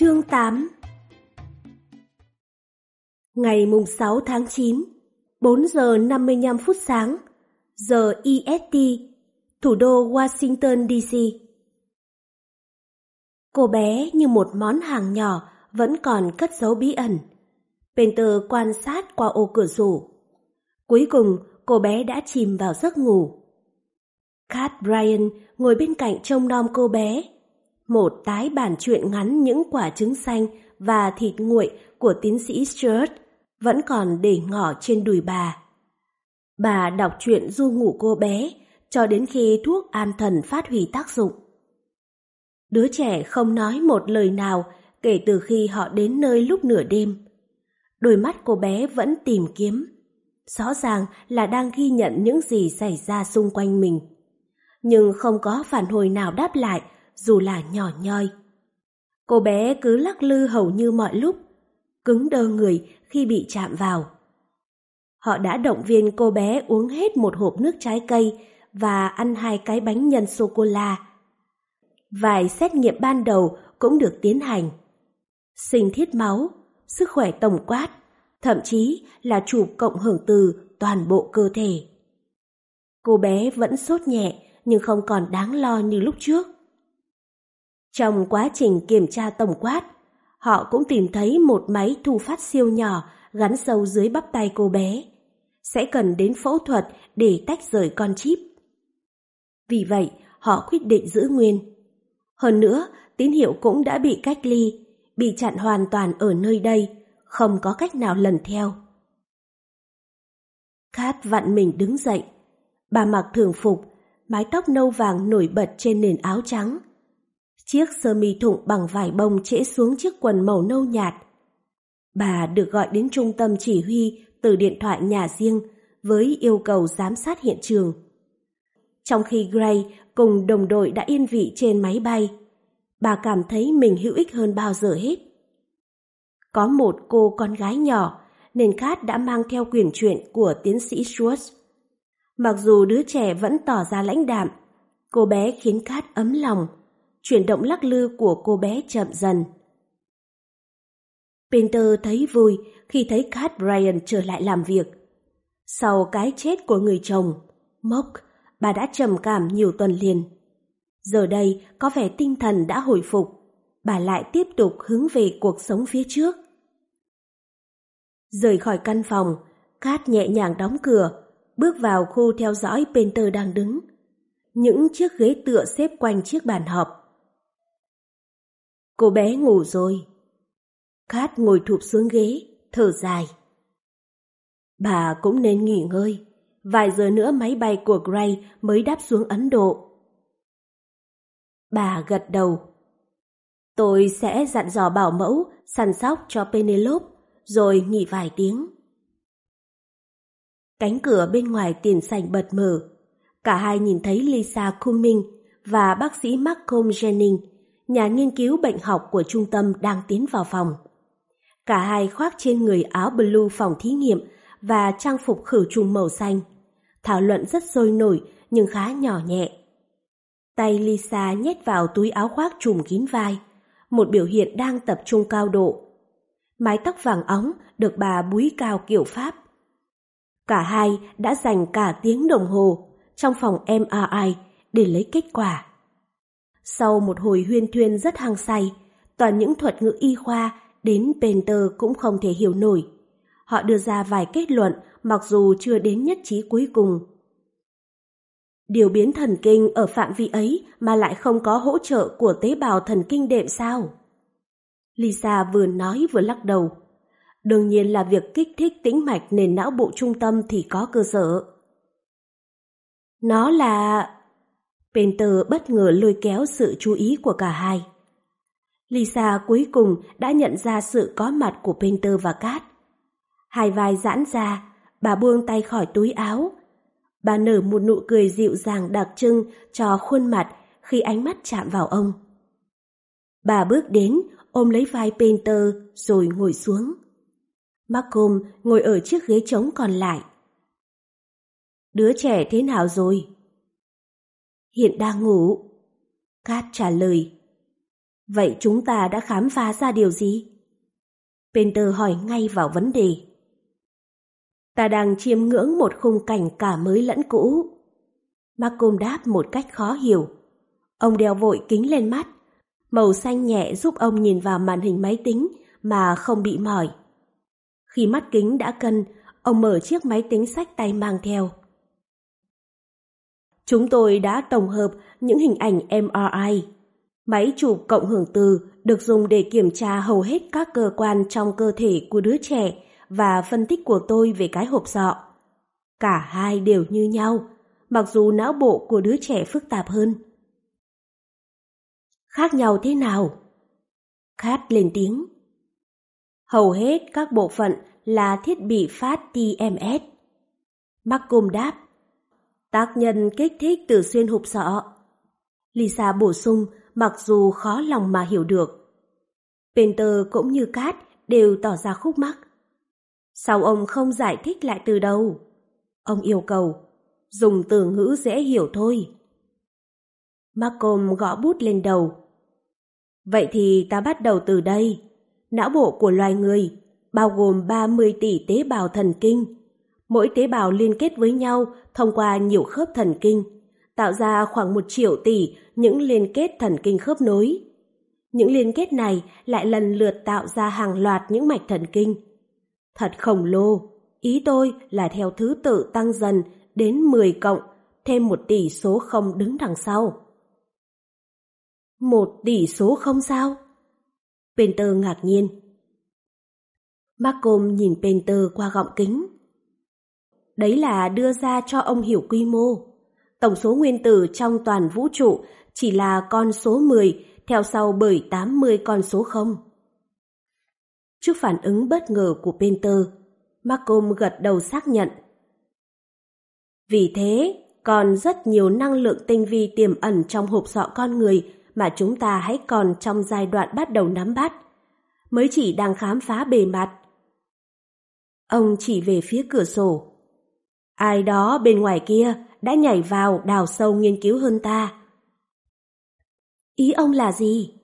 Chương 8 Ngày mùng 6 tháng 9, 4 giờ 55 phút sáng, giờ EST, thủ đô Washington DC. Cô bé như một món hàng nhỏ vẫn còn cất giấu bí ẩn. Peter quan sát qua ô cửa sổ. Cuối cùng, cô bé đã chìm vào giấc ngủ. Kat Bryan ngồi bên cạnh trông nom cô bé. Một tái bản truyện ngắn những quả trứng xanh và thịt nguội của tiến sĩ Stuart vẫn còn để ngỏ trên đùi bà. Bà đọc truyện du ngủ cô bé cho đến khi thuốc an thần phát huy tác dụng. Đứa trẻ không nói một lời nào kể từ khi họ đến nơi lúc nửa đêm. Đôi mắt cô bé vẫn tìm kiếm. Rõ ràng là đang ghi nhận những gì xảy ra xung quanh mình. Nhưng không có phản hồi nào đáp lại dù là nhỏ nhoi. Cô bé cứ lắc lư hầu như mọi lúc, cứng đơ người khi bị chạm vào. Họ đã động viên cô bé uống hết một hộp nước trái cây và ăn hai cái bánh nhân sô-cô-la. Vài xét nghiệm ban đầu cũng được tiến hành. Sinh thiết máu, sức khỏe tổng quát, thậm chí là chụp cộng hưởng từ toàn bộ cơ thể. Cô bé vẫn sốt nhẹ nhưng không còn đáng lo như lúc trước. Trong quá trình kiểm tra tổng quát, họ cũng tìm thấy một máy thu phát siêu nhỏ gắn sâu dưới bắp tay cô bé. Sẽ cần đến phẫu thuật để tách rời con chip. Vì vậy, họ quyết định giữ nguyên. Hơn nữa, tín hiệu cũng đã bị cách ly, bị chặn hoàn toàn ở nơi đây, không có cách nào lần theo. Khát vặn mình đứng dậy. Bà mặc thường phục, mái tóc nâu vàng nổi bật trên nền áo trắng. Chiếc sơ mi thụng bằng vải bông trễ xuống chiếc quần màu nâu nhạt. Bà được gọi đến trung tâm chỉ huy từ điện thoại nhà riêng với yêu cầu giám sát hiện trường. Trong khi Gray cùng đồng đội đã yên vị trên máy bay, bà cảm thấy mình hữu ích hơn bao giờ hết. Có một cô con gái nhỏ nên Khát đã mang theo quyển truyện của tiến sĩ Schwartz. Mặc dù đứa trẻ vẫn tỏ ra lãnh đạm, cô bé khiến Khát ấm lòng chuyển động lắc lư của cô bé chậm dần. Peter thấy vui khi thấy Cat Bryan trở lại làm việc. Sau cái chết của người chồng, Mốc, bà đã trầm cảm nhiều tuần liền. Giờ đây có vẻ tinh thần đã hồi phục, bà lại tiếp tục hướng về cuộc sống phía trước. Rời khỏi căn phòng, Cat nhẹ nhàng đóng cửa, bước vào khu theo dõi Peter đang đứng. Những chiếc ghế tựa xếp quanh chiếc bàn họp. Cô bé ngủ rồi. Khát ngồi thụp xuống ghế, thở dài. Bà cũng nên nghỉ ngơi. Vài giờ nữa máy bay của Gray mới đáp xuống Ấn Độ. Bà gật đầu. Tôi sẽ dặn dò bảo mẫu, săn sóc cho Penelope, rồi nghỉ vài tiếng. Cánh cửa bên ngoài tiền sảnh bật mở. Cả hai nhìn thấy Lisa Cumming và bác sĩ Malcolm Jennings nhà nghiên cứu bệnh học của trung tâm đang tiến vào phòng. Cả hai khoác trên người áo blue phòng thí nghiệm và trang phục khử trùng màu xanh. Thảo luận rất sôi nổi nhưng khá nhỏ nhẹ. Tay Lisa nhét vào túi áo khoác trùm kín vai, một biểu hiện đang tập trung cao độ. Mái tóc vàng óng được bà búi cao kiểu Pháp. Cả hai đã dành cả tiếng đồng hồ trong phòng MRI để lấy kết quả. Sau một hồi huyên thuyên rất hăng say, toàn những thuật ngữ y khoa đến Penter cũng không thể hiểu nổi. Họ đưa ra vài kết luận mặc dù chưa đến nhất trí cuối cùng. Điều biến thần kinh ở phạm vi ấy mà lại không có hỗ trợ của tế bào thần kinh đệm sao? Lisa vừa nói vừa lắc đầu. Đương nhiên là việc kích thích tĩnh mạch nền não bộ trung tâm thì có cơ sở. Nó là... Penter bất ngờ lôi kéo sự chú ý của cả hai. Lisa cuối cùng đã nhận ra sự có mặt của Penter và Cát. Hai vai giãn ra, bà buông tay khỏi túi áo. Bà nở một nụ cười dịu dàng đặc trưng cho khuôn mặt khi ánh mắt chạm vào ông. Bà bước đến, ôm lấy vai Penter rồi ngồi xuống. Malcolm ngồi ở chiếc ghế trống còn lại. Đứa trẻ thế nào rồi? Hiện đang ngủ. Cát trả lời. Vậy chúng ta đã khám phá ra điều gì? Penter hỏi ngay vào vấn đề. Ta đang chiêm ngưỡng một khung cảnh cả mới lẫn cũ. Malcolm đáp một cách khó hiểu. Ông đeo vội kính lên mắt. Màu xanh nhẹ giúp ông nhìn vào màn hình máy tính mà không bị mỏi. Khi mắt kính đã cân, ông mở chiếc máy tính sách tay mang theo. Chúng tôi đã tổng hợp những hình ảnh MRI. Máy chụp cộng hưởng từ được dùng để kiểm tra hầu hết các cơ quan trong cơ thể của đứa trẻ và phân tích của tôi về cái hộp sọ. Cả hai đều như nhau, mặc dù não bộ của đứa trẻ phức tạp hơn. Khác nhau thế nào? Khát lên tiếng. Hầu hết các bộ phận là thiết bị phát TMS. Malcolm đáp. Tác nhân kích thích từ xuyên hộp sọ. Lisa bổ sung mặc dù khó lòng mà hiểu được. Painter cũng như Cát đều tỏ ra khúc mắc. Sao ông không giải thích lại từ đầu? Ông yêu cầu, dùng từ ngữ dễ hiểu thôi. Malcolm gõ bút lên đầu. Vậy thì ta bắt đầu từ đây. Não bộ của loài người bao gồm 30 tỷ tế bào thần kinh. Mỗi tế bào liên kết với nhau thông qua nhiều khớp thần kinh, tạo ra khoảng một triệu tỷ những liên kết thần kinh khớp nối. Những liên kết này lại lần lượt tạo ra hàng loạt những mạch thần kinh. Thật khổng lồ, ý tôi là theo thứ tự tăng dần đến 10 cộng, thêm một tỷ số không đứng đằng sau. Một tỷ số không sao? Penter ngạc nhiên. Malcolm nhìn Penter qua gọng kính. Đấy là đưa ra cho ông hiểu quy mô. Tổng số nguyên tử trong toàn vũ trụ chỉ là con số 10 theo sau bởi 80 con số 0. Trước phản ứng bất ngờ của Penter, Malcolm gật đầu xác nhận. Vì thế, còn rất nhiều năng lượng tinh vi tiềm ẩn trong hộp sọ con người mà chúng ta hãy còn trong giai đoạn bắt đầu nắm bắt. Mới chỉ đang khám phá bề mặt. Ông chỉ về phía cửa sổ. Ai đó bên ngoài kia đã nhảy vào đào sâu nghiên cứu hơn ta. Ý ông là gì?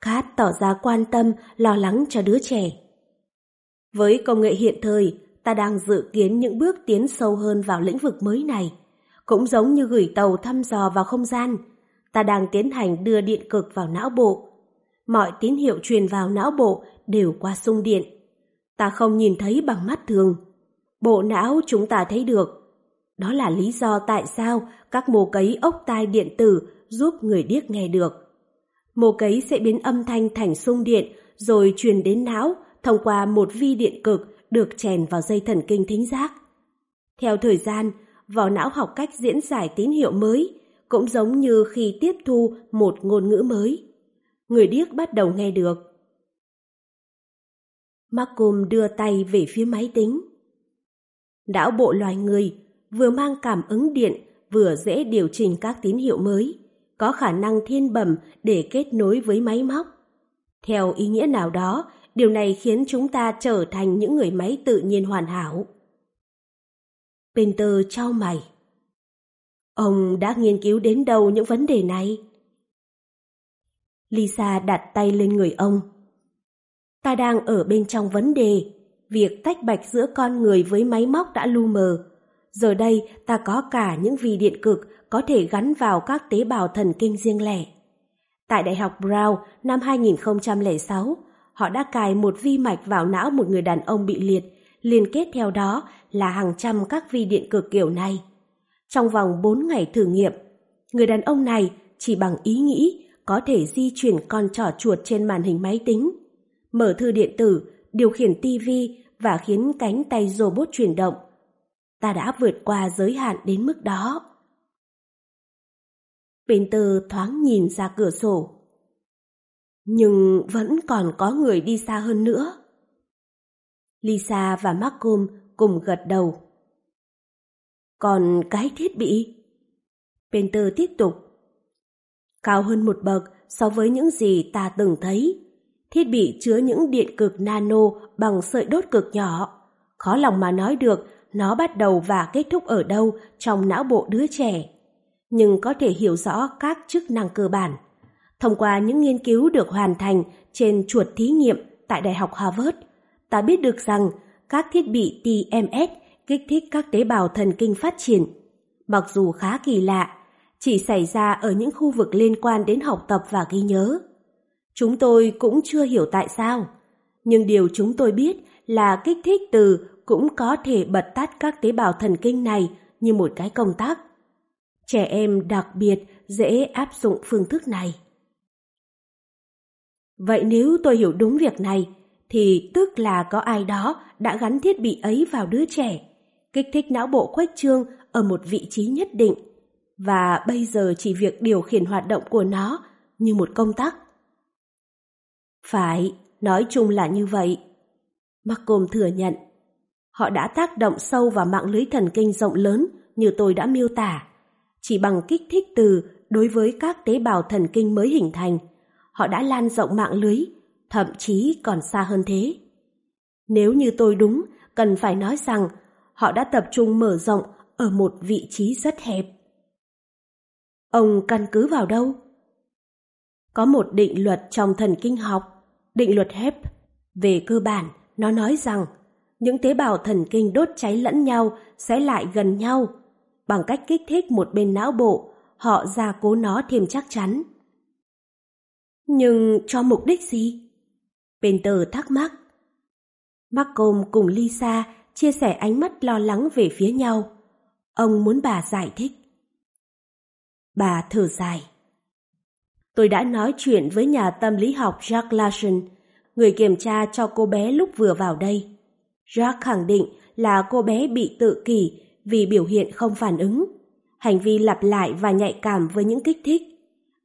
Kat tỏ ra quan tâm, lo lắng cho đứa trẻ. Với công nghệ hiện thời, ta đang dự kiến những bước tiến sâu hơn vào lĩnh vực mới này. Cũng giống như gửi tàu thăm dò vào không gian, ta đang tiến hành đưa điện cực vào não bộ. Mọi tín hiệu truyền vào não bộ đều qua sung điện. Ta không nhìn thấy bằng mắt thường. Bộ não chúng ta thấy được. Đó là lý do tại sao các mô cấy ốc tai điện tử giúp người điếc nghe được. Mô cấy sẽ biến âm thanh thành xung điện rồi truyền đến não thông qua một vi điện cực được chèn vào dây thần kinh thính giác. Theo thời gian, vỏ não học cách diễn giải tín hiệu mới, cũng giống như khi tiếp thu một ngôn ngữ mới. Người điếc bắt đầu nghe được. Malcolm đưa tay về phía máy tính. Não bộ loài người vừa mang cảm ứng điện vừa dễ điều chỉnh các tín hiệu mới có khả năng thiên bẩm để kết nối với máy móc. Theo ý nghĩa nào đó, điều này khiến chúng ta trở thành những người máy tự nhiên hoàn hảo. Penter trao mày. Ông đã nghiên cứu đến đâu những vấn đề này? Lisa đặt tay lên người ông. Ta đang ở bên trong vấn đề, việc tách bạch giữa con người với máy móc đã lu mờ. Giờ đây ta có cả những vi điện cực có thể gắn vào các tế bào thần kinh riêng lẻ. Tại Đại học Brown năm 2006, họ đã cài một vi mạch vào não một người đàn ông bị liệt, liên kết theo đó là hàng trăm các vi điện cực kiểu này. Trong vòng 4 ngày thử nghiệm, người đàn ông này chỉ bằng ý nghĩ có thể di chuyển con trỏ chuột trên màn hình máy tính, mở thư điện tử, điều khiển tivi và khiến cánh tay robot chuyển động. Ta đã vượt qua giới hạn đến mức đó. Peter thoáng nhìn ra cửa sổ. Nhưng vẫn còn có người đi xa hơn nữa. Lisa và Malcolm cùng gật đầu. Còn cái thiết bị? Peter tiếp tục. Cao hơn một bậc so với những gì ta từng thấy. Thiết bị chứa những điện cực nano bằng sợi đốt cực nhỏ. Khó lòng mà nói được nó bắt đầu và kết thúc ở đâu trong não bộ đứa trẻ nhưng có thể hiểu rõ các chức năng cơ bản. Thông qua những nghiên cứu được hoàn thành trên chuột thí nghiệm tại Đại học Harvard, ta biết được rằng các thiết bị TMS kích thích các tế bào thần kinh phát triển. Mặc dù khá kỳ lạ, chỉ xảy ra ở những khu vực liên quan đến học tập và ghi nhớ. Chúng tôi cũng chưa hiểu tại sao, nhưng điều chúng tôi biết là kích thích từ cũng có thể bật tắt các tế bào thần kinh này như một cái công tắc. Trẻ em đặc biệt dễ áp dụng phương thức này. Vậy nếu tôi hiểu đúng việc này, thì tức là có ai đó đã gắn thiết bị ấy vào đứa trẻ, kích thích não bộ khuếch trương ở một vị trí nhất định, và bây giờ chỉ việc điều khiển hoạt động của nó như một công tắc. Phải, nói chung là như vậy. Malcolm thừa nhận. Họ đã tác động sâu vào mạng lưới thần kinh rộng lớn như tôi đã miêu tả. Chỉ bằng kích thích từ đối với các tế bào thần kinh mới hình thành, họ đã lan rộng mạng lưới, thậm chí còn xa hơn thế. Nếu như tôi đúng, cần phải nói rằng họ đã tập trung mở rộng ở một vị trí rất hẹp. Ông căn cứ vào đâu? Có một định luật trong thần kinh học, định luật Hebb. Về cơ bản, nó nói rằng những tế bào thần kinh đốt cháy lẫn nhau sẽ lại gần nhau. Bằng cách kích thích một bên não bộ, họ gia cố nó thêm chắc chắn. Nhưng cho mục đích gì? Peter thắc mắc. Malcolm cùng Lisa chia sẻ ánh mắt lo lắng về phía nhau. Ông muốn bà giải thích. Bà thở dài. Tôi đã nói chuyện với nhà tâm lý học Jack Larson, người kiểm tra cho cô bé lúc vừa vào đây. Jack khẳng định là cô bé bị tự kỷ vì biểu hiện không phản ứng, hành vi lặp lại và nhạy cảm với những kích thích.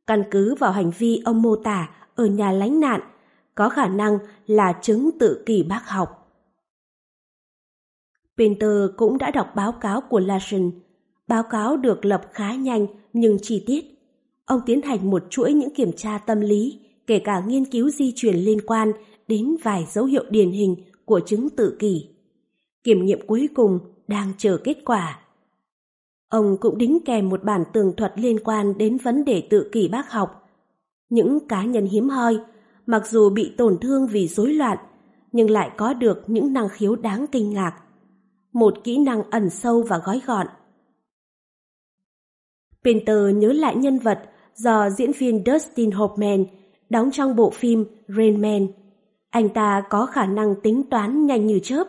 Căn cứ vào hành vi ông mô tả ở nhà lánh nạn, có khả năng là chứng tự kỷ bác học. Peter cũng đã đọc báo cáo của Larson. Báo cáo được lập khá nhanh nhưng chi tiết. Ông tiến hành một chuỗi những kiểm tra tâm lý, kể cả nghiên cứu di truyền liên quan đến vài dấu hiệu điển hình của chứng tự kỷ. Kiểm nghiệm cuối cùng đang chờ kết quả. Ông cũng đính kèm một bản tường thuật liên quan đến vấn đề tự kỷ bác học. Những cá nhân hiếm hoi, mặc dù bị tổn thương vì rối loạn, nhưng lại có được những năng khiếu đáng kinh ngạc. Một kỹ năng ẩn sâu và gói gọn. Peter nhớ lại nhân vật do diễn viên Dustin Hoffman đóng trong bộ phim Rain Man. Anh ta có khả năng tính toán nhanh như chớp.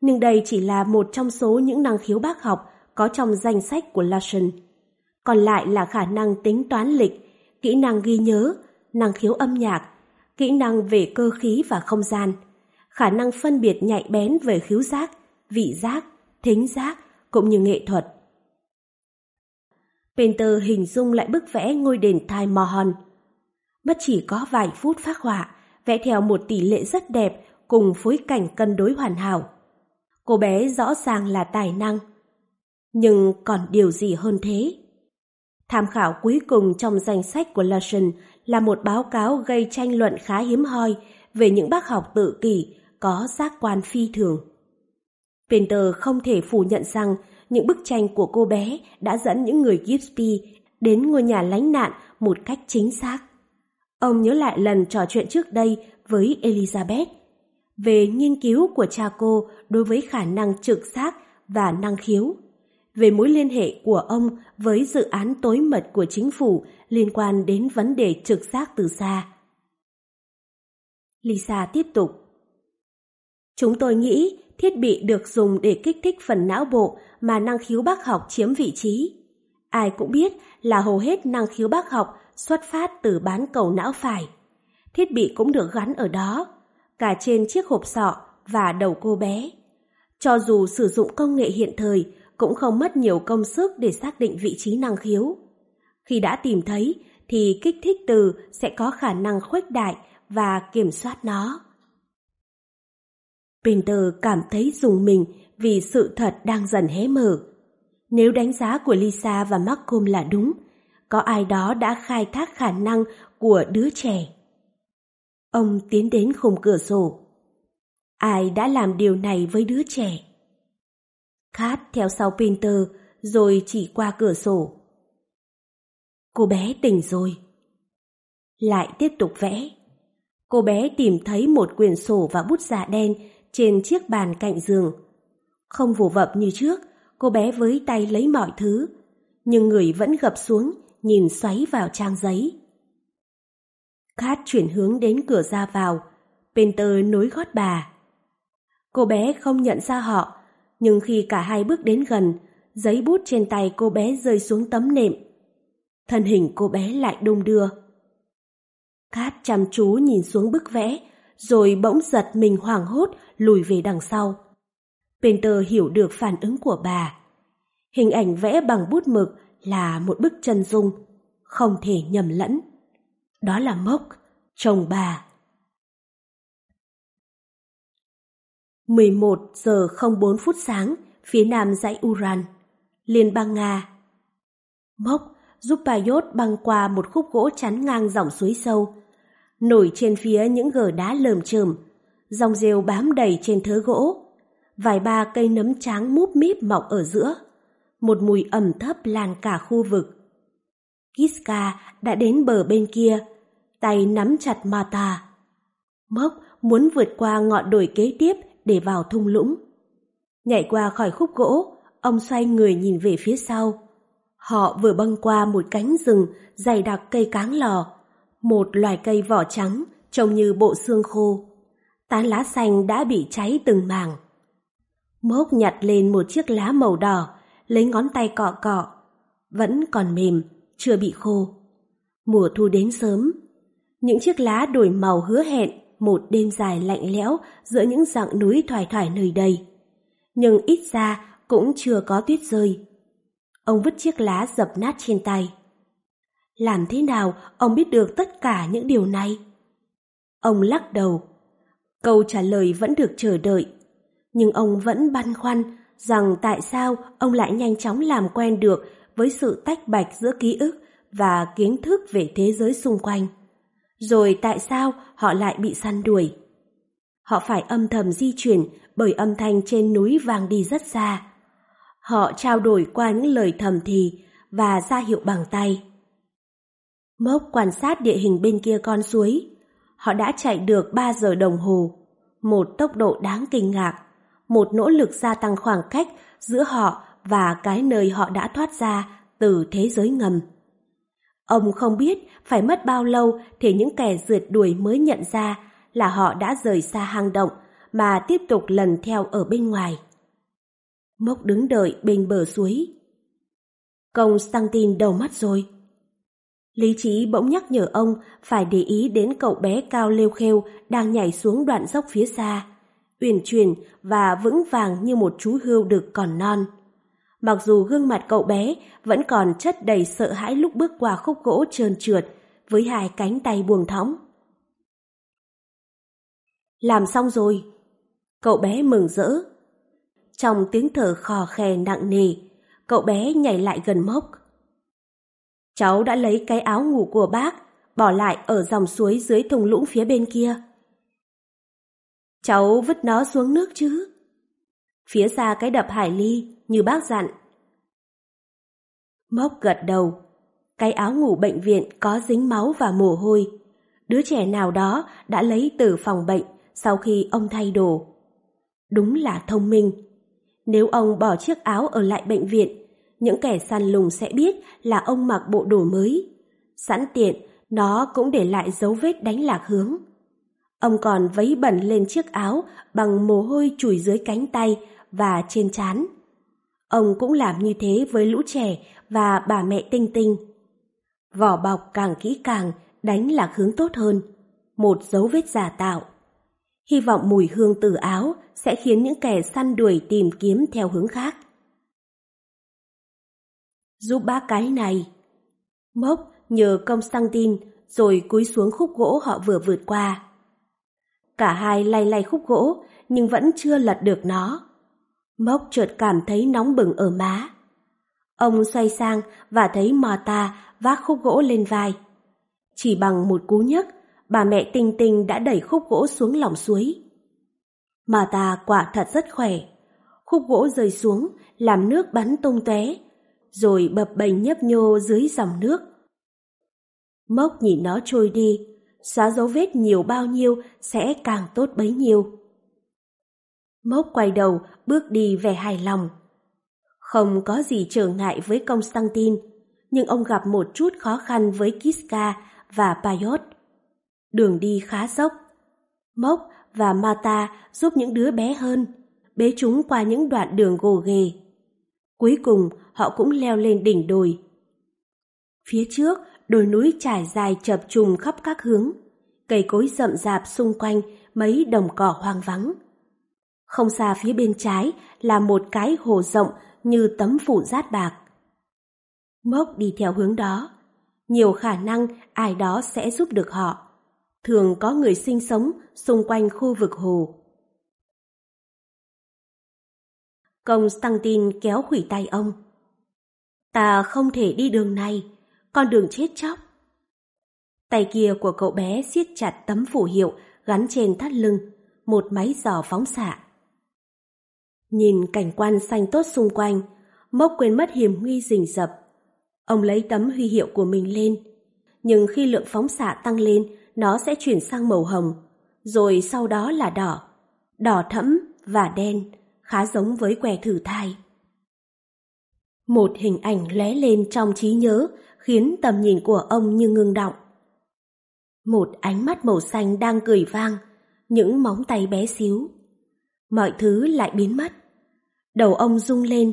Nhưng đây chỉ là một trong số những năng khiếu bác học có trong danh sách của Larson. Còn lại là khả năng tính toán lịch, kỹ năng ghi nhớ, năng khiếu âm nhạc, kỹ năng về cơ khí và không gian, khả năng phân biệt nhạy bén về khiếu giác, vị giác, thính giác cũng như nghệ thuật. Painter hình dung lại bức vẽ ngôi đền Thai Mohon. Mất chỉ có vài phút phát họa, vẽ theo một tỷ lệ rất đẹp cùng phối cảnh cân đối hoàn hảo. Cô bé rõ ràng là tài năng. Nhưng còn điều gì hơn thế? Tham khảo cuối cùng trong danh sách của Larson là một báo cáo gây tranh luận khá hiếm hoi về những bác học tự kỷ có giác quan phi thường. Painter không thể phủ nhận rằng những bức tranh của cô bé đã dẫn những người Gipsy đến ngôi nhà lánh nạn một cách chính xác. Ông nhớ lại lần trò chuyện trước đây với Elizabeth về nghiên cứu của cha cô đối với khả năng trực giác và năng khiếu, về mối liên hệ của ông với dự án tối mật của chính phủ liên quan đến vấn đề trực giác từ xa. Lisa tiếp tục. Chúng tôi nghĩ thiết bị được dùng để kích thích phần não bộ mà năng khiếu bác học chiếm vị trí. Ai cũng biết là hầu hết năng khiếu bác học xuất phát từ bán cầu não phải. Thiết bị cũng được gắn ở đó, cả trên chiếc hộp sọ và đầu cô bé. Cho dù sử dụng công nghệ hiện thời cũng không mất nhiều công sức để xác định vị trí năng khiếu. Khi đã tìm thấy thì kích thích từ sẽ có khả năng khuếch đại và kiểm soát nó. Peter cảm thấy dùng mình vì sự thật đang dần hé mở. Nếu đánh giá của Lisa và Malcolm là đúng, có ai đó đã khai thác khả năng của đứa trẻ. Ông tiến đến khung cửa sổ. Ai đã làm điều này với đứa trẻ? Khát theo sau Peter rồi chỉ qua cửa sổ. Cô bé tỉnh rồi. Lại tiếp tục vẽ. Cô bé tìm thấy một quyển sổ và bút dạ đen trên chiếc bàn cạnh giường. Không vụ vập như trước, cô bé với tay lấy mọi thứ, nhưng người vẫn gập xuống, nhìn xoáy vào trang giấy. Khát chuyển hướng đến cửa ra vào, Peter nối gót bà. Cô bé không nhận ra họ, nhưng khi cả hai bước đến gần, giấy bút trên tay cô bé rơi xuống tấm nệm. Thân hình cô bé lại đung đưa. Khát chăm chú nhìn xuống bức vẽ, rồi bỗng giật mình hoảng hốt lùi về đằng sau. Peter hiểu được phản ứng của bà. Hình ảnh vẽ bằng bút mực là một bức chân dung, không thể nhầm lẫn. Đó là Mốc, chồng bà. 11 giờ 04 phút sáng, phía nam dãy Uran, Liên bang Nga. Mốc giúp Payot băng qua một khúc gỗ chắn ngang dòng suối sâu, nổi trên phía những gờ đá lởm chởm, dòng rêu bám đầy trên thớ gỗ, vài ba cây nấm trắng múp míp mọc ở giữa, một mùi ẩm thấp lan cả khu vực. Kiska đã đến bờ bên kia, tay nắm chặt Mata. Mốc muốn vượt qua ngọn đồi kế tiếp để vào thung lũng. Nhảy qua khỏi khúc gỗ, ông xoay người nhìn về phía sau. Họ vừa băng qua một cánh rừng dày đặc cây cáng lò, một loài cây vỏ trắng trông như bộ xương khô. Tán lá xanh đã bị cháy từng mảng. Mốc nhặt lên một chiếc lá màu đỏ, lấy ngón tay cọ cọ. Vẫn còn mềm, chưa bị khô. Mùa thu đến sớm. Những chiếc lá đổi màu hứa hẹn một đêm dài lạnh lẽo giữa những dặng núi thoải thoải nơi đây. Nhưng ít ra cũng chưa có tuyết rơi. Ông vứt chiếc lá dập nát trên tay. Làm thế nào ông biết được tất cả những điều này? Ông lắc đầu. Câu trả lời vẫn được chờ đợi. Nhưng ông vẫn băn khoăn rằng tại sao ông lại nhanh chóng làm quen được với sự tách bạch giữa ký ức và kiến thức về thế giới xung quanh. Rồi tại sao họ lại bị săn đuổi? Họ phải âm thầm di chuyển bởi âm thanh trên núi vang đi rất xa. Họ trao đổi qua những lời thầm thì và ra hiệu bằng tay. Mốc quan sát địa hình bên kia con suối. Họ đã chạy được 3 giờ đồng hồ. Một tốc độ đáng kinh ngạc. Một nỗ lực gia tăng khoảng cách giữa họ và cái nơi họ đã thoát ra từ thế giới ngầm. Ông không biết phải mất bao lâu thì những kẻ rượt đuổi mới nhận ra là họ đã rời xa hang động mà tiếp tục lần theo ở bên ngoài. Mốc đứng đợi bên bờ suối. Công Stantin đầu mắt rồi. Lý trí bỗng nhắc nhở ông phải để ý đến cậu bé cao lêu khêu đang nhảy xuống đoạn dốc phía xa, uyển chuyển và vững vàng như một chú hươu được còn non. Mặc dù gương mặt cậu bé vẫn còn chất đầy sợ hãi lúc bước qua khúc gỗ trơn trượt với hai cánh tay buông thõng. Làm xong rồi. Cậu bé mừng rỡ. Trong tiếng thở khò khè nặng nề, cậu bé nhảy lại gần mốc. Cháu đã lấy cái áo ngủ của bác, bỏ lại ở dòng suối dưới thùng lũng phía bên kia. Cháu vứt nó xuống nước chứ? Phía xa cái đập hải ly, như bác dặn. Mốc gật đầu. Cái áo ngủ bệnh viện có dính máu và mồ hôi. Đứa trẻ nào đó đã lấy từ phòng bệnh sau khi ông thay đồ. Đúng là thông minh. Nếu ông bỏ chiếc áo ở lại bệnh viện, những kẻ săn lùng sẽ biết là ông mặc bộ đồ mới. Sẵn tiện, nó cũng để lại dấu vết đánh lạc hướng. Ông còn vấy bẩn lên chiếc áo bằng mồ hôi chùi dưới cánh tay và trên trán. Ông cũng làm như thế với lũ trẻ và bà mẹ Tinh Tinh. Vỏ bọc càng kỹ càng, đánh lạc hướng tốt hơn. Một dấu vết giả tạo. Hy vọng mùi hương từ áo sẽ khiến những kẻ săn đuổi tìm kiếm theo hướng khác. Giúp bác cái này. Mốc nhờ công sang tin rồi cúi xuống khúc gỗ họ vừa vượt qua. Cả hai lay lay khúc gỗ nhưng vẫn chưa lật được nó. Mốc chợt cảm thấy nóng bừng ở má. Ông xoay sang và thấy mò ta vác khúc gỗ lên vai. Chỉ bằng một cú nhấc, bà mẹ Tinh Tinh đã đẩy khúc gỗ xuống lòng suối. mò ta quả thật rất khỏe. Khúc gỗ rơi xuống, làm nước bắn tung tóe, rồi bập bềnh nhấp nhô dưới dòng nước. Mốc nhìn nó trôi đi, xóa dấu vết nhiều bao nhiêu sẽ càng tốt bấy nhiêu. Mốc quay đầu, bước đi vẻ hài lòng. Không có gì trở ngại với Constantine, nhưng ông gặp một chút khó khăn với Kiska và Payot. Đường đi khá dốc. Mốc và Mata giúp những đứa bé hơn, bế chúng qua những đoạn đường gồ ghề. Cuối cùng, họ cũng leo lên đỉnh đồi. Phía trước, đồi núi trải dài chập trùng khắp các hướng. Cây cối rậm rạp xung quanh mấy đồng cỏ hoang vắng. Không xa phía bên trái là một cái hồ rộng như tấm phủ rát bạc. Mốc đi theo hướng đó. Nhiều khả năng ai đó sẽ giúp được họ. Thường có người sinh sống xung quanh khu vực hồ. Constantine kéo khủy tay ông. Ta không thể đi đường này, con đường chết chóc. Tay kia của cậu bé siết chặt tấm phủ hiệu gắn trên thắt lưng, một máy giò phóng xạ. Nhìn cảnh quan xanh tốt xung quanh, Mốc quên mất hiểm nguy rình rập. Ông lấy tấm huy hiệu của mình lên, nhưng khi lượng phóng xạ tăng lên, nó sẽ chuyển sang màu hồng, rồi sau đó là đỏ, đỏ thẫm và đen, khá giống với que thử thai. Một hình ảnh lóe lên trong trí nhớ, khiến tầm nhìn của ông như ngưng động. Một ánh mắt màu xanh đang cười vang, những móng tay bé xíu. Mọi thứ lại biến mất. Đầu ông rung lên,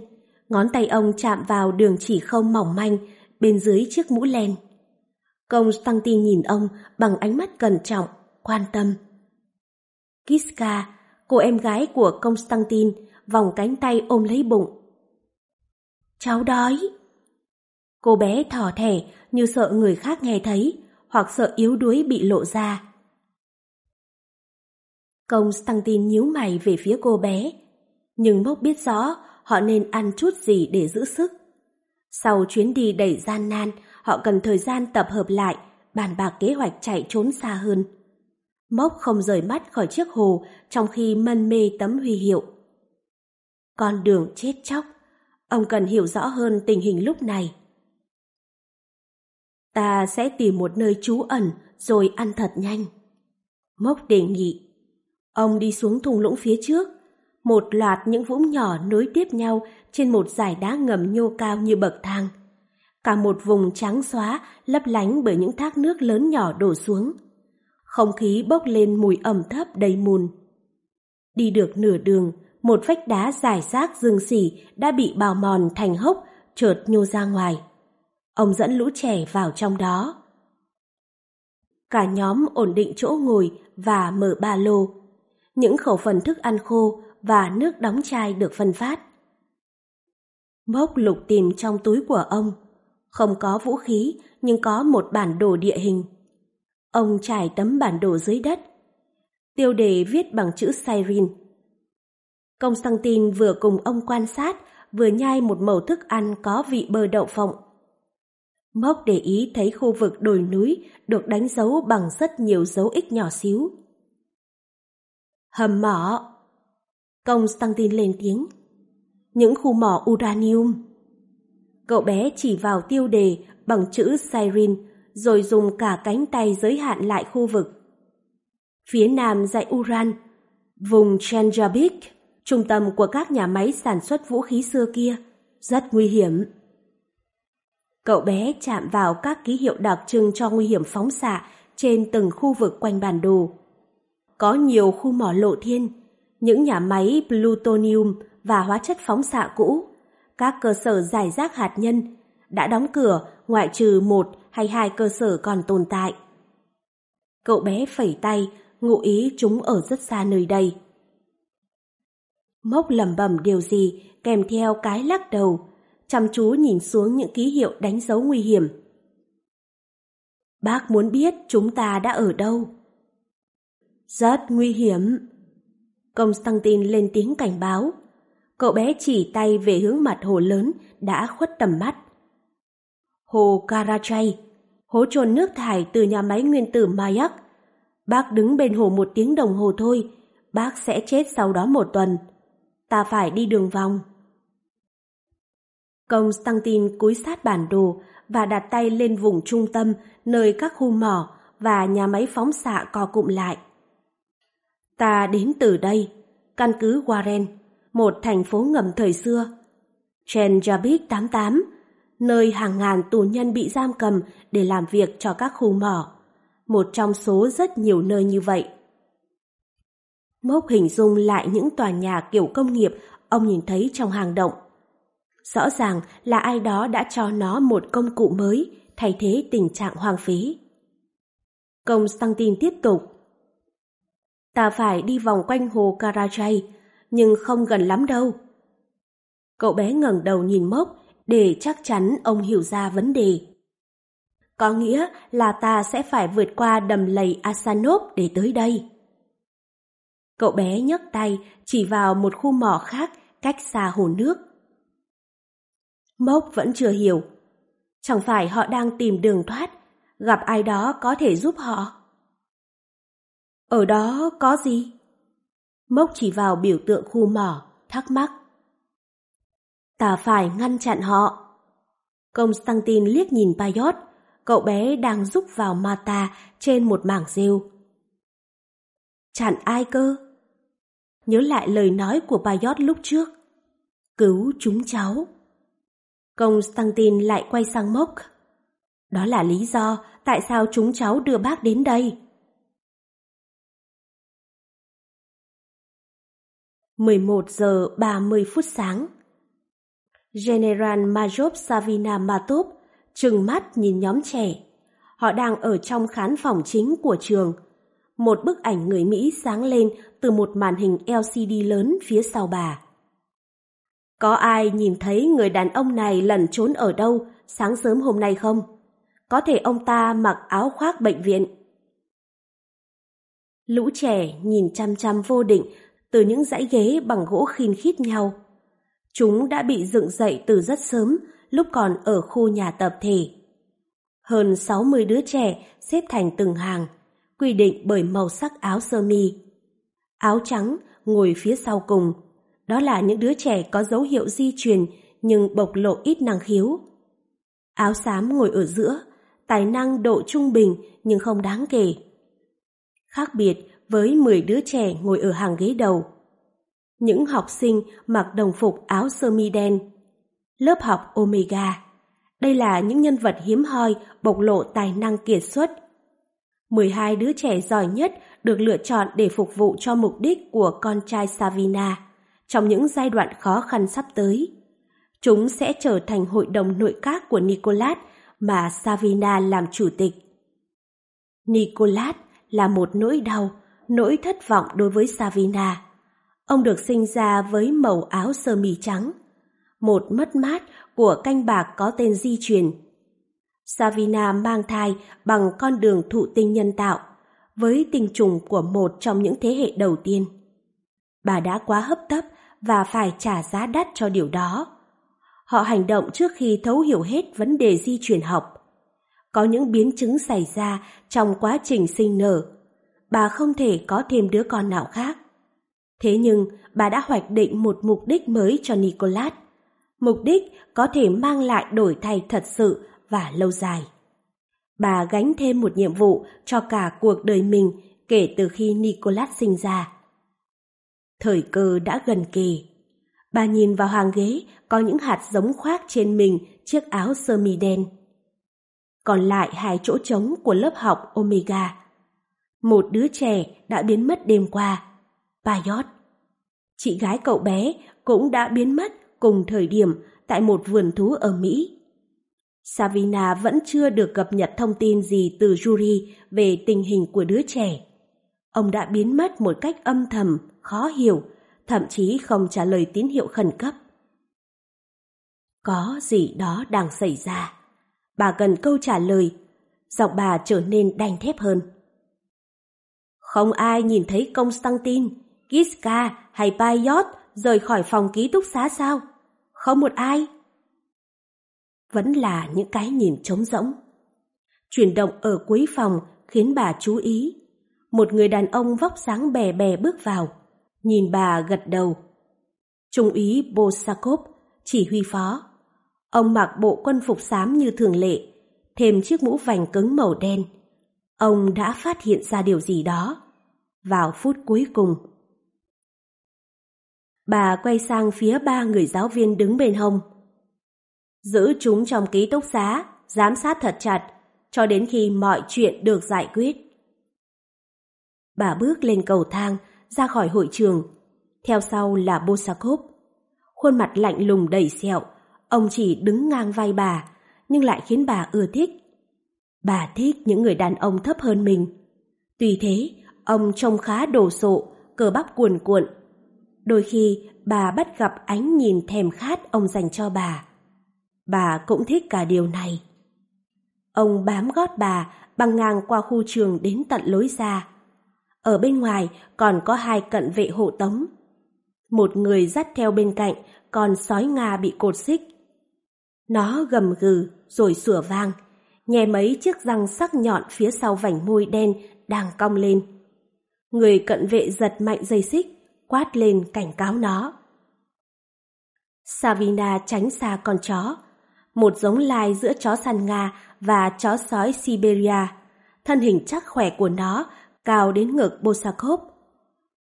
ngón tay ông chạm vào đường chỉ không mỏng manh bên dưới chiếc mũ len. Công Constantine nhìn ông bằng ánh mắt cẩn trọng, quan tâm. Kiska, cô em gái của Constantine, vòng cánh tay ôm lấy bụng. Cháu đói. Cô bé thỏ thẻ như sợ người khác nghe thấy, hoặc sợ yếu đuối bị lộ ra. Công Constantine nhíu mày về phía cô bé, nhưng Mốc biết rõ họ nên ăn chút gì để giữ sức. Sau chuyến đi đầy gian nan, họ cần thời gian tập hợp lại, bàn bạc kế hoạch chạy trốn xa hơn. Mốc không rời mắt khỏi chiếc hồ trong khi mân mê tấm huy hiệu. Con đường chết chóc, ông cần hiểu rõ hơn tình hình lúc này. Ta sẽ tìm một nơi trú ẩn rồi ăn thật nhanh. Mốc đề nghị. Ông đi xuống thung lũng phía trước. Một loạt những vũng nhỏ nối tiếp nhau trên một dải đá ngầm nhô cao như bậc thang. Cả một vùng trắng xóa lấp lánh bởi những thác nước lớn nhỏ đổ xuống. Không khí bốc lên mùi ẩm thấp đầy mùn. Đi được nửa đường, một vách đá dài rác rừng xỉ đã bị bào mòn thành hốc, trượt nhô ra ngoài. Ông dẫn lũ trẻ vào trong đó. Cả nhóm ổn định chỗ ngồi và mở ba lô. Những khẩu phần thức ăn khô và nước đóng chai được phân phát. Mốc lục tìm trong túi của ông. Không có vũ khí, nhưng có một bản đồ địa hình. Ông trải tấm bản đồ dưới đất. Tiêu đề viết bằng chữ Siren. Constantine vừa cùng ông quan sát, vừa nhai một mẩu thức ăn có vị bơ đậu phộng. Mốc để ý thấy khu vực đồi núi được đánh dấu bằng rất nhiều dấu ích nhỏ xíu. Hầm mỏ. Constantine lên tiếng. Những khu mỏ uranium. Cậu bé chỉ vào tiêu đề bằng chữ Siren rồi dùng cả cánh tay giới hạn lại khu vực. Phía nam dãy Uran, vùng Chenjabik, trung tâm của các nhà máy sản xuất vũ khí xưa kia, rất nguy hiểm. Cậu bé chạm vào các ký hiệu đặc trưng cho nguy hiểm phóng xạ trên từng khu vực quanh bản đồ. Có nhiều khu mỏ lộ thiên, những nhà máy plutonium và hóa chất phóng xạ cũ, các cơ sở giải rác hạt nhân đã đóng cửa ngoại trừ một hay hai cơ sở còn tồn tại. Cậu bé phẩy tay, ngụ ý chúng ở rất xa nơi đây. Mốc lầm bầm điều gì kèm theo cái lắc đầu, chăm chú nhìn xuống những ký hiệu đánh dấu nguy hiểm. Bác muốn biết chúng ta đã ở đâu. Rất nguy hiểm. Constantine lên tiếng cảnh báo. Cậu bé chỉ tay về hướng mặt hồ lớn đã khuất tầm mắt. Hồ Karachay, hố trôn nước thải từ nhà máy nguyên tử Mayak. Bác đứng bên hồ một tiếng đồng hồ thôi, bác sẽ chết sau đó một tuần. Ta phải đi đường vòng. Công Constantine cúi sát bản đồ và đặt tay lên vùng trung tâm nơi các khu mỏ và nhà máy phóng xạ co cụm lại. Ta đến từ đây, căn cứ Warren, một thành phố ngầm thời xưa. Chen Jabik 88, nơi hàng ngàn tù nhân bị giam cầm để làm việc cho các khu mỏ. Một trong số rất nhiều nơi như vậy. Mốc hình dung lại những tòa nhà kiểu công nghiệp ông nhìn thấy trong hang động. Rõ ràng là ai đó đã cho nó một công cụ mới thay thế tình trạng hoang phí. Công Constantine tiếp tục. Ta phải đi vòng quanh hồ Karajay, nhưng không gần lắm đâu. Cậu bé ngẩng đầu nhìn mốc để chắc chắn ông hiểu ra vấn đề. Có nghĩa là ta sẽ phải vượt qua đầm lầy Asanov để tới đây. Cậu bé nhấc tay chỉ vào một khu mỏ khác cách xa hồ nước. Mốc vẫn chưa hiểu. Chẳng phải họ đang tìm đường thoát, gặp ai đó có thể giúp họ. Ở đó có gì? Mốc chỉ vào biểu tượng khu mỏ, thắc mắc. Ta phải ngăn chặn họ. Constantine liếc nhìn Payot, cậu bé đang giúp vào Mata trên một mảng rêu. Chặn ai cơ? Nhớ lại lời nói của Payot lúc trước. Cứu chúng cháu. Constantine lại quay sang Mốc. Đó là lý do tại sao chúng cháu đưa bác đến đây. 11 giờ 30 phút sáng General Major Savina Matop trừng mắt nhìn nhóm trẻ. Họ đang ở trong khán phòng chính của trường. Một bức ảnh người Mỹ sáng lên từ một màn hình LCD lớn phía sau bà. Có ai nhìn thấy người đàn ông này lẩn trốn ở đâu sáng sớm hôm nay không? Có thể ông ta mặc áo khoác bệnh viện. Lũ trẻ nhìn chăm chăm vô định từ những dãy ghế bằng gỗ khin khít nhau. Chúng đã bị dựng dậy từ rất sớm, lúc còn ở khu nhà tập thể. Hơn 60 đứa trẻ xếp thành từng hàng, quy định bởi màu sắc áo sơ mi. Áo trắng ngồi phía sau cùng, đó là những đứa trẻ có dấu hiệu di truyền nhưng bộc lộ ít năng khiếu. Áo xám ngồi ở giữa, tài năng độ trung bình nhưng không đáng kể. Khác biệt với 10 đứa trẻ ngồi ở hàng ghế đầu. Những học sinh mặc đồng phục áo sơ mi đen. Lớp học Omega. Đây là những nhân vật hiếm hoi bộc lộ tài năng kiệt xuất. 12 đứa trẻ giỏi nhất được lựa chọn để phục vụ cho mục đích của con trai Savina trong những giai đoạn khó khăn sắp tới. Chúng sẽ trở thành hội đồng nội các của Nicolas mà Savina làm chủ tịch. Nicolas là một nỗi đau, nỗi thất vọng đối với Savina. Ông được sinh ra với màu áo sơ mi trắng, một mất mát của canh bạc có tên di truyền. Savina mang thai bằng con đường thụ tinh nhân tạo, với tinh trùng của một trong những thế hệ đầu tiên. Bà đã quá hấp tấp và phải trả giá đắt cho điều đó. Họ hành động trước khi thấu hiểu hết vấn đề di truyền học. Có những biến chứng xảy ra trong quá trình sinh nở bà không thể có thêm đứa con nào khác. Thế nhưng bà đã hoạch định một mục đích mới cho Nicolas, Mục đích có thể mang lại đổi thay thật sự và lâu dài. Bà gánh thêm một nhiệm vụ cho cả cuộc đời mình kể từ khi Nicholas sinh ra. Thời cơ đã gần kề. Bà nhìn vào hàng ghế có những hạt giống khoác trên mình chiếc áo sơ mi đen. Còn lại hai chỗ trống của lớp học Omega một đứa trẻ đã biến mất đêm qua, Payot. Chị gái cậu bé cũng đã biến mất cùng thời điểm tại một vườn thú ở Mỹ. Savina vẫn chưa được cập nhật thông tin gì từ Yuri về tình hình của đứa trẻ. Ông đã biến mất một cách âm thầm, khó hiểu, thậm chí không trả lời tín hiệu khẩn cấp. Có gì đó đang xảy ra. Bà cần câu trả lời. Giọng bà trở nên đanh thép hơn. Không ai nhìn thấy Constantine, Kiska hay Payot rời khỏi phòng ký túc xá sao? Không một ai. Vẫn là những cái nhìn trống rỗng. Chuyển động ở cuối phòng khiến bà chú ý. Một người đàn ông vóc dáng bè bè bước vào, nhìn bà gật đầu. Trung úy Bosakov chỉ huy phó. Ông mặc bộ quân phục xám như thường lệ, thêm chiếc mũ vành cứng màu đen. Ông đã phát hiện ra điều gì đó. Vào phút cuối cùng. Bà quay sang phía ba người giáo viên đứng bên hông. Giữ chúng trong ký túc xá, giám sát thật chặt, cho đến khi mọi chuyện được giải quyết. Bà bước lên cầu thang, ra khỏi hội trường. Theo sau là Bosakov. Khuôn mặt lạnh lùng đầy sẹo, ông chỉ đứng ngang vai bà, nhưng lại khiến bà ưa thích. Bà thích những người đàn ông thấp hơn mình. Tuy thế, ông trông khá đồ sộ, cờ bắp cuồn cuộn. Đôi khi bà bắt gặp ánh nhìn thèm khát ông dành cho bà. Bà cũng thích cả điều này. Ông bám gót bà băng ngang qua khu trường đến tận lối ra. Ở bên ngoài còn có hai cận vệ hộ tống. Một người dắt theo bên cạnh, còn sói Nga bị cột xích. Nó gầm gừ rồi sủa vang, nhè mấy chiếc răng sắc nhọn phía sau vành môi đen đang cong lên. Người cận vệ giật mạnh dây xích, quát lên cảnh cáo nó. Savina tránh xa con chó, một giống lai giữa chó săn Nga và chó sói Siberia. Thân hình chắc khỏe của nó cao đến ngực Bosakov.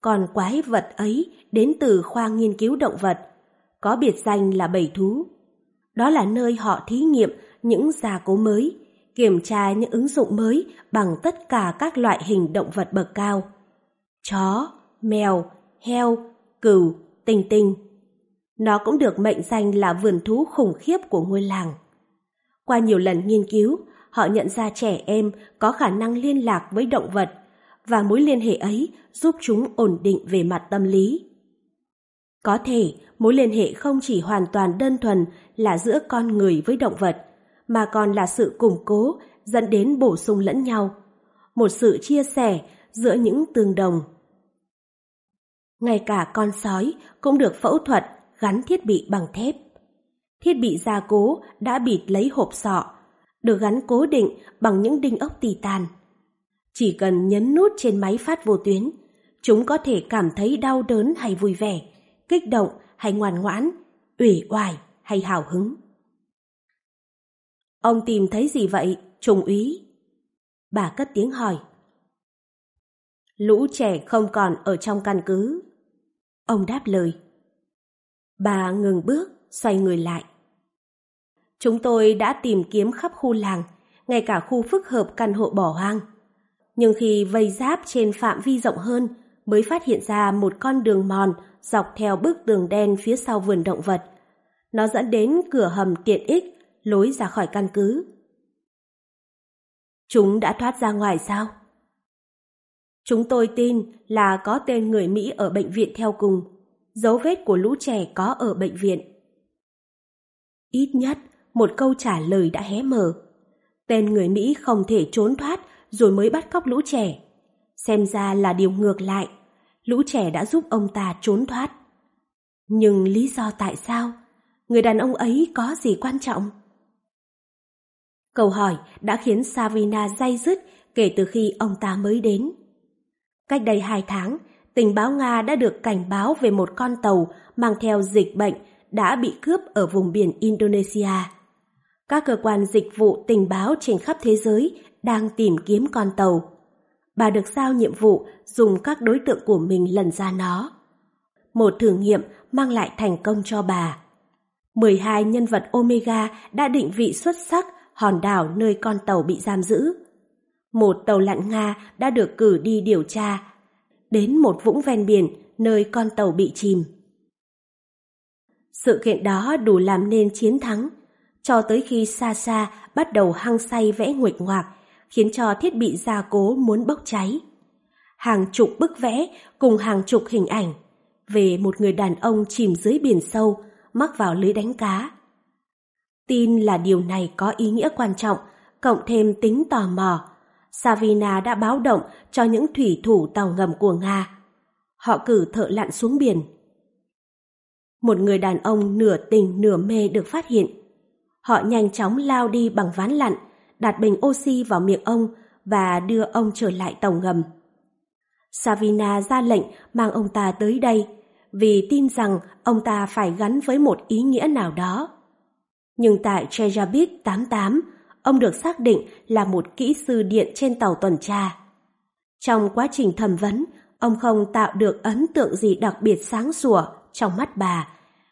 Còn quái vật ấy đến từ khoa nghiên cứu động vật, có biệt danh là bầy thú. Đó là nơi họ thí nghiệm những gia cố mới, kiểm tra những ứng dụng mới bằng tất cả các loại hình động vật bậc cao. Chó, mèo, heo, cừu, tinh tinh. Nó cũng được mệnh danh là vườn thú khủng khiếp của ngôi làng. Qua nhiều lần nghiên cứu, họ nhận ra trẻ em có khả năng liên lạc với động vật và mối liên hệ ấy giúp chúng ổn định về mặt tâm lý. Có thể mối liên hệ không chỉ hoàn toàn đơn thuần là giữa con người với động vật, mà còn là sự củng cố dẫn đến bổ sung lẫn nhau, một sự chia sẻ giữa những tương đồng. Ngay cả con sói cũng được phẫu thuật gắn thiết bị bằng thép. Thiết bị gia cố đã bịt lấy hộp sọ, được gắn cố định bằng những đinh ốc titan. Chỉ cần nhấn nút trên máy phát vô tuyến, chúng có thể cảm thấy đau đớn hay vui vẻ, kích động hay ngoan ngoãn, ủy oải hay hào hứng. Ông tìm thấy gì vậy, trùng úy? Bà cất tiếng hỏi. Lũ trẻ không còn ở trong căn cứ. Ông đáp lời. Bà ngừng bước, xoay người lại. Chúng tôi đã tìm kiếm khắp khu làng, ngay cả khu phức hợp căn hộ bỏ hoang. Nhưng khi vây giáp trên phạm vi rộng hơn, mới phát hiện ra một con đường mòn dọc theo bức tường đen phía sau vườn động vật. Nó dẫn đến cửa hầm tiện ích, lối ra khỏi căn cứ. Chúng đã thoát ra ngoài sao? Chúng tôi tin là có tên người Mỹ ở bệnh viện theo cùng, dấu vết của lũ trẻ có ở bệnh viện. Ít nhất, một câu trả lời đã hé mở. Tên người Mỹ không thể trốn thoát rồi mới bắt cóc lũ trẻ. Xem ra là điều ngược lại, lũ trẻ đã giúp ông ta trốn thoát. Nhưng lý do tại sao? Người đàn ông ấy có gì quan trọng? Câu hỏi đã khiến Savina day dứt kể từ khi ông ta mới đến. Cách đây hai tháng, tình báo Nga đã được cảnh báo về một con tàu mang theo dịch bệnh đã bị cướp ở vùng biển Indonesia. Các cơ quan dịch vụ tình báo trên khắp thế giới đang tìm kiếm con tàu. Bà được giao nhiệm vụ dùng các đối tượng của mình lần ra nó. Một thử nghiệm mang lại thành công cho bà. 12 nhân vật Omega đã định vị xuất sắc hòn đảo nơi con tàu bị giam giữ. Một tàu lặn Nga đã được cử đi điều tra, đến một vũng ven biển nơi con tàu bị chìm. Sự kiện đó đủ làm nên chiến thắng, cho tới khi xa xa bắt đầu hăng say vẽ nguệch ngoạc, khiến cho thiết bị gia cố muốn bốc cháy. Hàng chục bức vẽ cùng hàng chục hình ảnh về một người đàn ông chìm dưới biển sâu, mắc vào lưới đánh cá. Tin là điều này có ý nghĩa quan trọng, cộng thêm tính tò mò. Savina đã báo động cho những thủy thủ tàu ngầm của Nga. Họ cử thợ lặn xuống biển. Một người đàn ông nửa tình nửa mê được phát hiện. Họ nhanh chóng lao đi bằng ván lặn, đặt bình oxy vào miệng ông và đưa ông trở lại tàu ngầm. Savina ra lệnh mang ông ta tới đây vì tin rằng ông ta phải gắn với một ý nghĩa nào đó. Nhưng tại Chejabit 88, ông được xác định là một kỹ sư điện trên tàu tuần tra. Trong quá trình thẩm vấn, ông không tạo được ấn tượng gì đặc biệt sáng sủa trong mắt bà,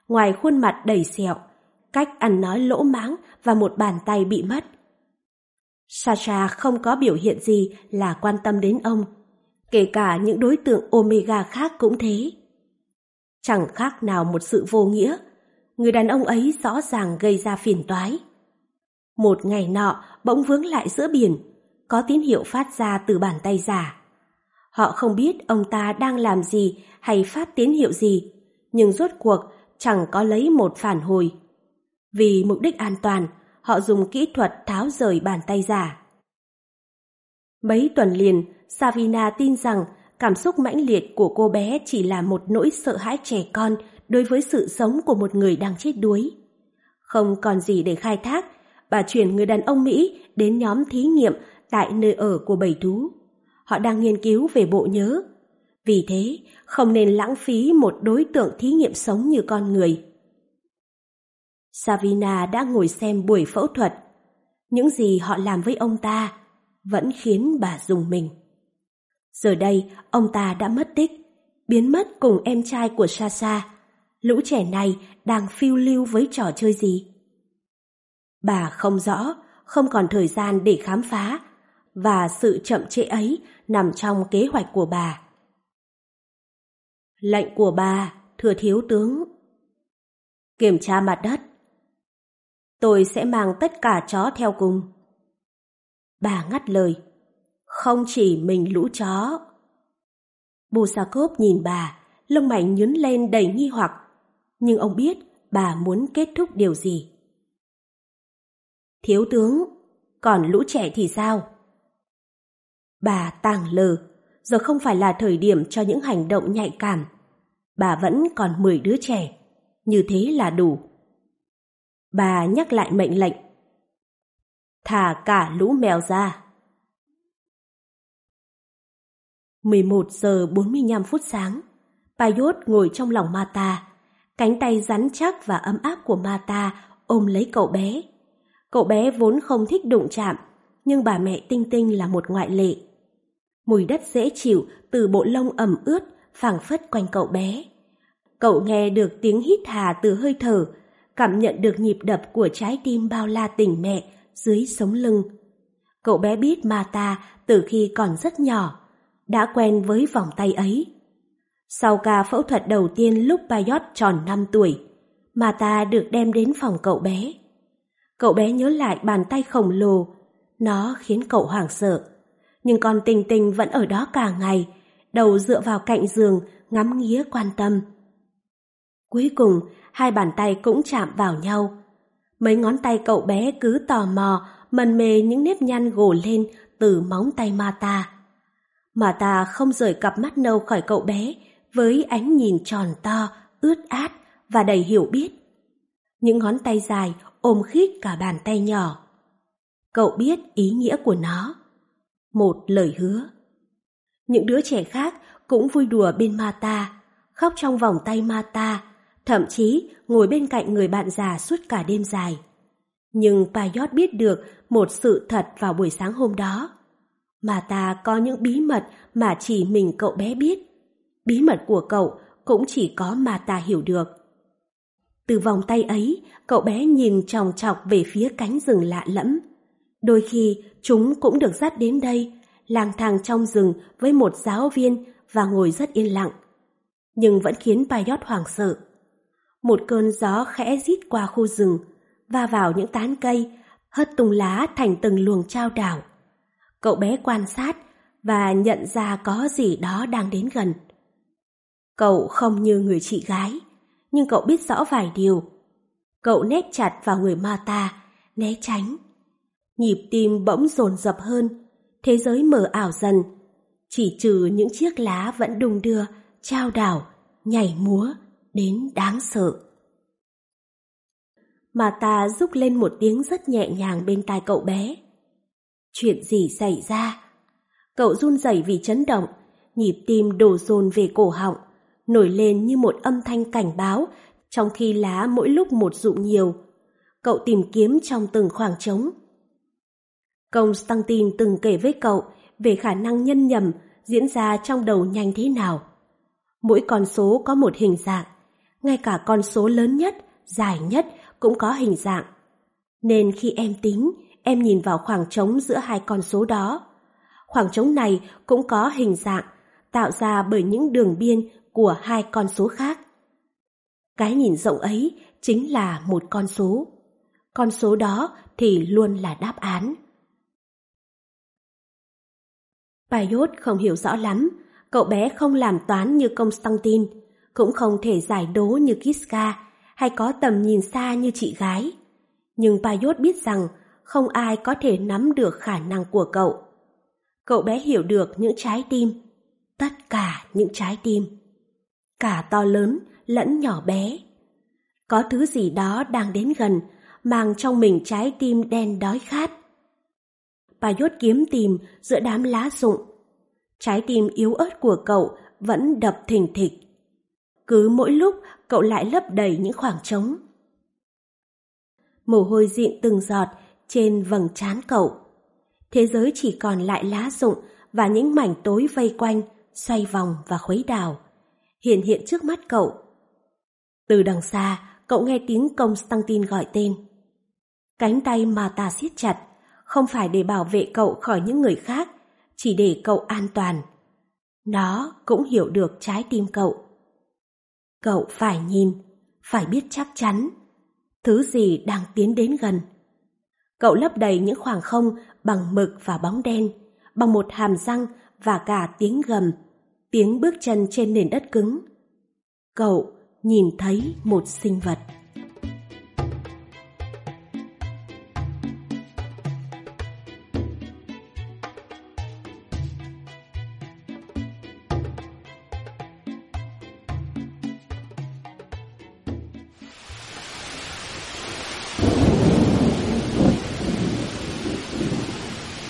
ngoài khuôn mặt đầy sẹo, cách ăn nói lỗ mãng và một bàn tay bị mất. Sasha không có biểu hiện gì là quan tâm đến ông, kể cả những đối tượng Omega khác cũng thế. Chẳng khác nào một sự vô nghĩa, người đàn ông ấy rõ ràng gây ra phiền toái. Một ngày nọ bỗng vướng lại giữa biển, có tín hiệu phát ra từ bàn tay giả. Họ không biết ông ta đang làm gì hay phát tín hiệu gì, nhưng rốt cuộc chẳng có lấy một phản hồi. Vì mục đích an toàn, họ dùng kỹ thuật tháo rời bàn tay giả. Mấy tuần liền, Savina tin rằng cảm xúc mãnh liệt của cô bé chỉ là một nỗi sợ hãi trẻ con đối với sự sống của một người đang chết đuối. Không còn gì để khai thác, bà chuyển người đàn ông Mỹ đến nhóm thí nghiệm tại nơi ở của bầy thú. Họ đang nghiên cứu về bộ nhớ. Vì thế, không nên lãng phí một đối tượng thí nghiệm sống như con người. Savina đã ngồi xem buổi phẫu thuật. Những gì họ làm với ông ta vẫn khiến bà dùng mình. Giờ đây, ông ta đã mất tích, biến mất cùng em trai của Sasa. Lũ trẻ này đang phiêu lưu với trò chơi gì? Bà không rõ, không còn thời gian để khám phá, và sự chậm trễ ấy nằm trong kế hoạch của bà. Lệnh của bà, thừa thiếu tướng. Kiểm tra mặt đất. Tôi sẽ mang tất cả chó theo cùng. Bà ngắt lời. Không chỉ mình lũ chó. Busakov nhìn bà, lông mày nhướng lên đầy nghi hoặc. Nhưng ông biết bà muốn kết thúc điều gì. Thiếu tướng, còn lũ trẻ thì sao? Bà tàng lờ, giờ không phải là thời điểm cho những hành động nhạy cảm. Bà vẫn còn 10 đứa trẻ, như thế là đủ. Bà nhắc lại mệnh lệnh. Thả cả lũ mèo ra. 11 giờ 45 phút sáng, Payot ngồi trong lòng Mata, cánh tay rắn chắc và ấm áp của Mata ôm lấy cậu bé. Cậu bé vốn không thích đụng chạm, nhưng bà mẹ Tinh Tinh là một ngoại lệ. Mùi đất dễ chịu từ bộ lông ẩm ướt phảng phất quanh cậu bé. Cậu nghe được tiếng hít hà từ hơi thở, cảm nhận được nhịp đập của trái tim bao la tình mẹ dưới sống lưng. Cậu bé biết Mata từ khi còn rất nhỏ, đã quen với vòng tay ấy. Sau ca phẫu thuật đầu tiên lúc Bayot tròn 5 tuổi, Mata được đem đến phòng cậu bé. Cậu bé nhớ lại bàn tay khổng lồ, nó khiến cậu hoảng sợ. Nhưng con tình tình vẫn ở đó cả ngày, đầu dựa vào cạnh giường, ngắm nghía quan tâm. Cuối cùng, hai bàn tay cũng chạm vào nhau. Mấy ngón tay cậu bé cứ tò mò, mần mề những nếp nhăn gồ lên từ móng tay Mata. Mata không rời cặp mắt nâu khỏi cậu bé với ánh nhìn tròn to, ướt át và đầy hiểu biết. Những ngón tay dài ôm khít cả bàn tay nhỏ. Cậu biết ý nghĩa của nó. Một lời hứa. Những đứa trẻ khác cũng vui đùa bên Mata, khóc trong vòng tay Mata, thậm chí ngồi bên cạnh người bạn già suốt cả đêm dài. Nhưng Payot biết được một sự thật vào buổi sáng hôm đó. Mata có những bí mật mà chỉ mình cậu bé biết. Bí mật của cậu cũng chỉ có Mata hiểu được. Từ vòng tay ấy, cậu bé nhìn tròng trọc về phía cánh rừng lạ lẫm. Đôi khi chúng cũng được dắt đến đây, lang thang trong rừng với một giáo viên và ngồi rất yên lặng. Nhưng vẫn khiến Paiot hoảng sợ. Một cơn gió khẽ rít qua khu rừng, va vào những tán cây, hất tung lá thành từng luồng trao đảo. Cậu bé quan sát và nhận ra có gì đó đang đến gần. Cậu không như người chị gái, nhưng cậu biết rõ vài điều. Cậu nét chặt vào người Mata, né tránh. Nhịp tim bỗng dồn dập hơn, thế giới mờ ảo dần. Chỉ trừ những chiếc lá vẫn đung đưa, trao đảo, nhảy múa, đến đáng sợ. Mata rúc lên một tiếng rất nhẹ nhàng bên tai cậu bé. Chuyện gì xảy ra? Cậu run rẩy vì chấn động, nhịp tim đổ dồn về cổ họng nổi lên như một âm thanh cảnh báo, trong khi lá mỗi lúc một rụng nhiều. Cậu tìm kiếm trong từng khoảng trống. Constantine từng kể với cậu về khả năng nhân nhầm diễn ra trong đầu nhanh thế nào. Mỗi con số có một hình dạng, ngay cả con số lớn nhất, dài nhất cũng có hình dạng. Nên khi em tính, em nhìn vào khoảng trống giữa hai con số đó. Khoảng trống này cũng có hình dạng, tạo ra bởi những đường biên của hai con số khác. Cái nhìn rộng ấy chính là một con số. Con số đó thì luôn là đáp án. Paiốt không hiểu rõ lắm, cậu bé không làm toán như Constantine, cũng không thể giải đố như Kiska hay có tầm nhìn xa như chị gái. Nhưng Paiốt biết rằng không ai có thể nắm được khả năng của cậu. Cậu bé hiểu được những trái tim, tất cả những trái tim, cả to lớn lẫn nhỏ bé. Có thứ gì đó đang đến gần, mang trong mình trái tim đen đói khát. Bà nhốt kiếm tìm giữa đám lá rụng. Trái tim yếu ớt của cậu vẫn đập thình thịch. Cứ mỗi lúc cậu lại lấp đầy những khoảng trống. Mồ hôi dịn từng giọt trên vầng trán cậu. Thế giới chỉ còn lại lá rụng và những mảnh tối vây quanh, xoay vòng và khuấy đảo. Hiện hiện trước mắt cậu. Từ đằng xa, cậu nghe tiếng Constantine gọi tên. Cánh tay mà ta siết chặt, không phải để bảo vệ cậu khỏi những người khác, chỉ để cậu an toàn. Nó cũng hiểu được trái tim cậu. Cậu phải nhìn, phải biết chắc chắn. Thứ gì đang tiến đến gần. Cậu lấp đầy những khoảng không bằng mực và bóng đen, bằng một hàm răng và cả tiếng gầm, tiếng bước chân trên nền đất cứng. Cậu nhìn thấy một sinh vật.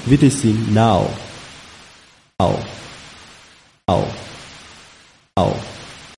VTC now. Now. Now. Now.